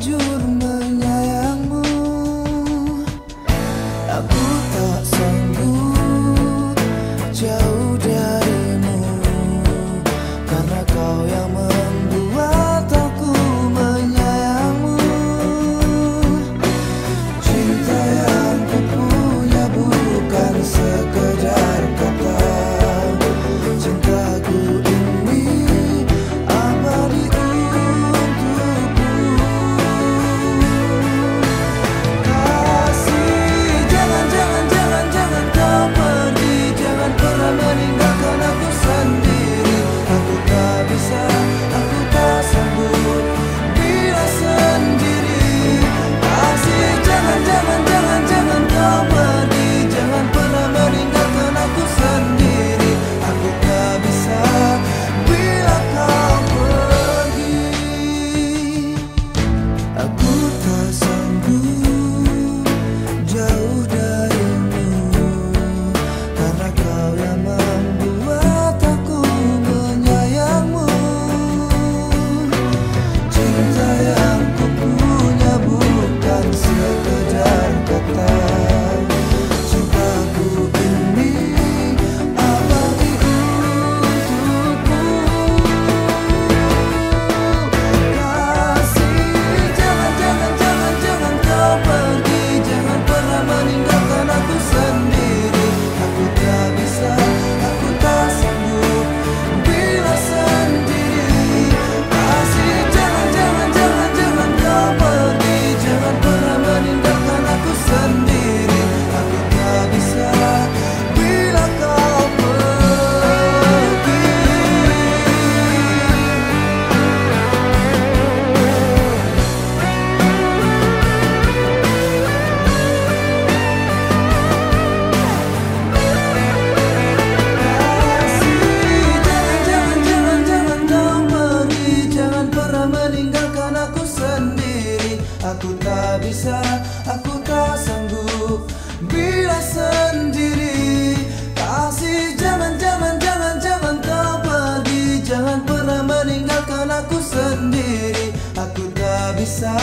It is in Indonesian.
terlanjur menyayangmu. Aku tak sanggup Aku tak bisa, aku tak sanggup. Bila sendiri Kasih jangan, jangan, jangan, jangan kau pergi. Jangan pernah meninggalkan aku sendiri. Aku tak bisa.